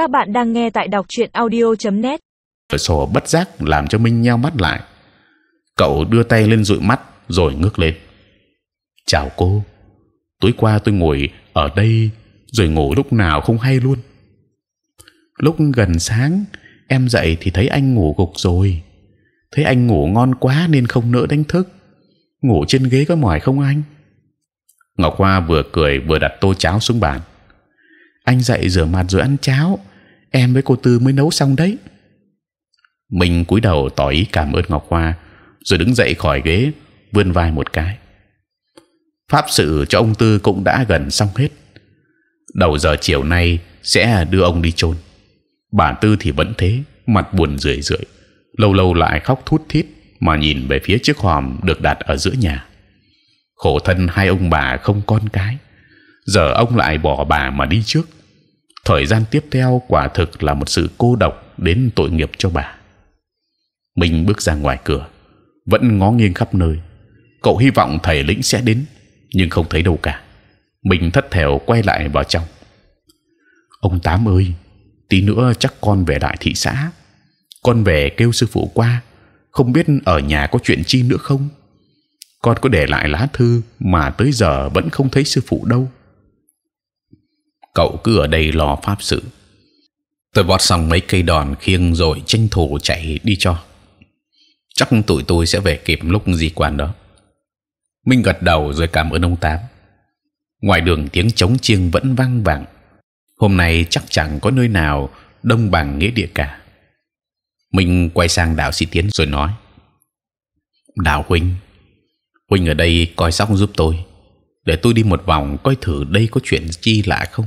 Các bạn đang nghe tại đọc truyện audio.net. cửa sổ bất giác làm cho Minh nheo mắt lại. Cậu đưa tay lên dụi mắt, rồi ngước lên. Chào cô. Tối qua tôi ngồi ở đây, rồi ngủ lúc nào không hay luôn. Lúc gần sáng, em dậy thì thấy anh ngủ gục rồi. Thấy anh ngủ ngon quá nên không nỡ đánh thức. Ngủ trên ghế có mỏi không anh? Ngọc Hoa vừa cười vừa đặt tô cháo xuống bàn. Anh dậy rửa mặt rồi ăn cháo. Em với cô Tư mới nấu xong đấy. Mình cúi đầu tỏ ý cảm ơn Ngọc Hoa, rồi đứng dậy khỏi ghế, vươn vai một cái. Pháp sự cho ông Tư cũng đã gần xong hết. Đầu giờ chiều nay sẽ đưa ông đi chôn. Bà Tư thì vẫn thế, mặt buồn rười rượi, lâu lâu lại khóc thút thít mà nhìn về phía chiếc hòm được đặt ở giữa nhà. Khổ thân hai ông bà không con cái, giờ ông lại bỏ bà mà đi trước. Thời gian tiếp theo quả thực là một sự cô độc đến tội nghiệp cho bà. Mình bước ra ngoài cửa, vẫn ngó nghiêng khắp nơi. Cậu hy vọng thầy lĩnh sẽ đến, nhưng không thấy đâu cả. Mình thất thèo quay lại vào trong. Ông tám ơi, tí nữa chắc con về đại thị xã. Con về kêu sư phụ qua, không biết ở nhà có chuyện chi nữa không? Con có để lại lá thư mà tới giờ vẫn không thấy sư phụ đâu. Cậu cứ ở đây lo pháp sự. Tôi bót xong mấy cây đòn khiêng rồi tranh thủ chạy đi cho. Chắc tụi tôi sẽ về kịp lúc di quan đó. Minh gật đầu rồi cảm ơn ông tám. Ngoài đường tiếng trống chiêng vẫn vang vẳng. Hôm nay chắc chẳng có nơi nào đông bằng nghĩa địa cả. Minh quay sang đạo sĩ tiến rồi nói: Đạo huynh, huynh ở đây coi sóc giúp tôi, để tôi đi một vòng coi thử đây có chuyện chi lạ không.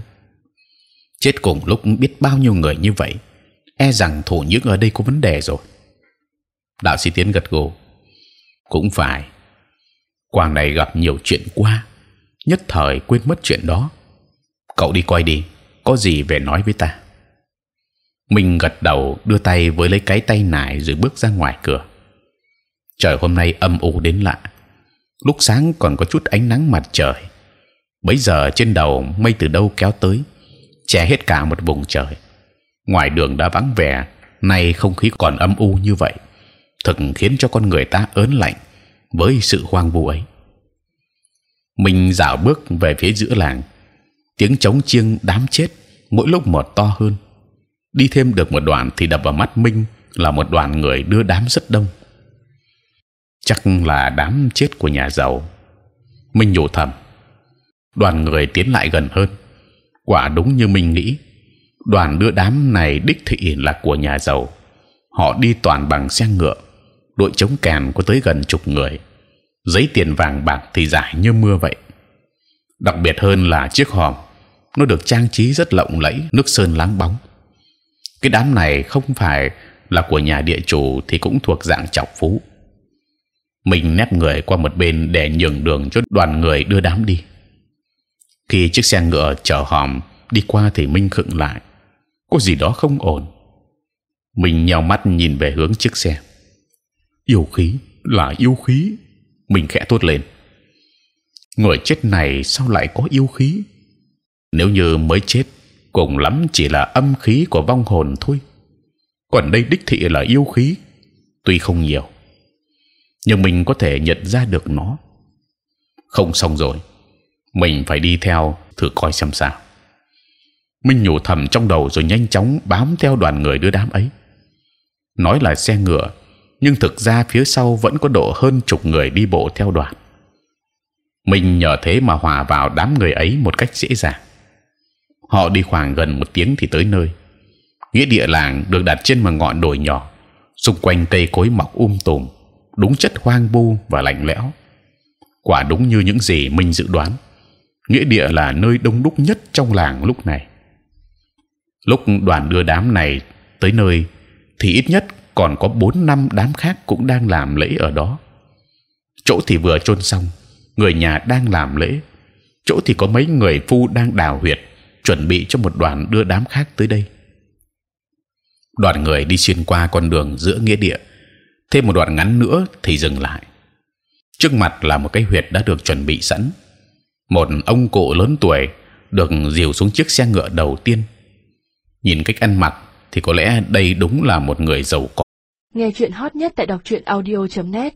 Chết cùng lúc biết bao nhiêu người như vậy, e rằng thổ nhưỡng ở đây có vấn đề rồi. Đạo sĩ tiến gật gù, cũng phải. Quang này gặp nhiều chuyện qua, nhất thời quên mất chuyện đó. Cậu đi coi đi, có gì về nói với ta. Mình gật đầu, đưa tay với lấy cái tay nải rồi bước ra ngoài cửa. Trời hôm nay âm u đến lạ. Lúc sáng còn có chút ánh nắng mặt trời. Bấy giờ trên đầu mây từ đâu kéo tới, che hết cả một vùng trời. Ngoài đường đã vắng vẻ, nay không khí còn âm u như vậy, thực khiến cho con người ta ớn lạnh với sự hoang vu ấy. Mình dạo bước về phía giữa làng, tiếng trống chiêng đám chết mỗi lúc một to hơn. Đi thêm được một đoạn thì đập vào mắt Minh là một đoàn người đưa đám rất đông. Chắc là đám chết của nhà giàu. Minh nhủ thầm. Đoàn người tiến lại gần hơn. Quả đúng như mình nghĩ, đoàn đưa đám này đích thị là của nhà giàu. Họ đi toàn bằng xe ngựa, đội chống kèn có tới gần chục người giấy tiền vàng bạc thì giải như mưa vậy. Đặc biệt hơn là chiếc hòm, nó được trang trí rất lộng lẫy, nước sơn láng bóng. Cái đám này không phải là của nhà địa chủ thì cũng thuộc dạng trọng phú. Mình nép người qua một bên để nhường đường cho đoàn người đưa đám đi. Khi chiếc xe ngựa chở hòm đi qua thì Minh khựng lại, có gì đó không ổn. Mình nhào mắt nhìn về hướng chiếc xe. Yêu khí là yêu khí. Mình khẽ thốt lên. Người chết này sao lại có yêu khí? Nếu như mới chết cùng lắm chỉ là âm khí của vong hồn thôi. Còn đây đích thị là yêu khí tuy không nhiều. Nhưng mình có thể nhận ra được nó. Không xong rồi mình phải đi theo thử coi xem sao minh nhủ thầm trong đầu rồi nhanh chóng bám theo đoàn người đưa đám ấy nói là xe ngựa nhưng thực ra phía sau vẫn có độ hơn chục người đi bộ theo đoàn. Mình nhờ thế mà hòa vào đám người ấy một cách dễ dàng. Họ đi khoảng gần một tiếng thì tới nơi. Nghĩa địa làng được đặt trên một ngọn đồi nhỏ, xung quanh cây cối mọc um tùm, đúng chất hoang vu và lạnh lẽo. Quả đúng như những gì mình dự đoán, nghĩa địa là nơi đông đúc nhất trong làng lúc này. Lúc đoàn đưa đám này tới nơi, thì ít nhất còn có bốn năm đám khác cũng đang làm lễ ở đó. Chỗ thì vừa chôn xong, người nhà đang làm lễ. Chỗ thì có mấy người phu đang đào huyệt, chuẩn bị cho một đoàn đưa đám khác tới đây. Đoàn người đi xuyên qua con đường giữa nghĩa địa, thêm một đoạn ngắn nữa thì dừng lại. Trước mặt là một cái huyệt đã được chuẩn bị sẵn. Một ông cụ lớn tuổi được dìu xuống chiếc xe ngựa đầu tiên. nhìn cách ăn mặc thì có lẽ đây đúng là một người giàu có Nghe chuyện hot nhất tại đọc truyện audio.net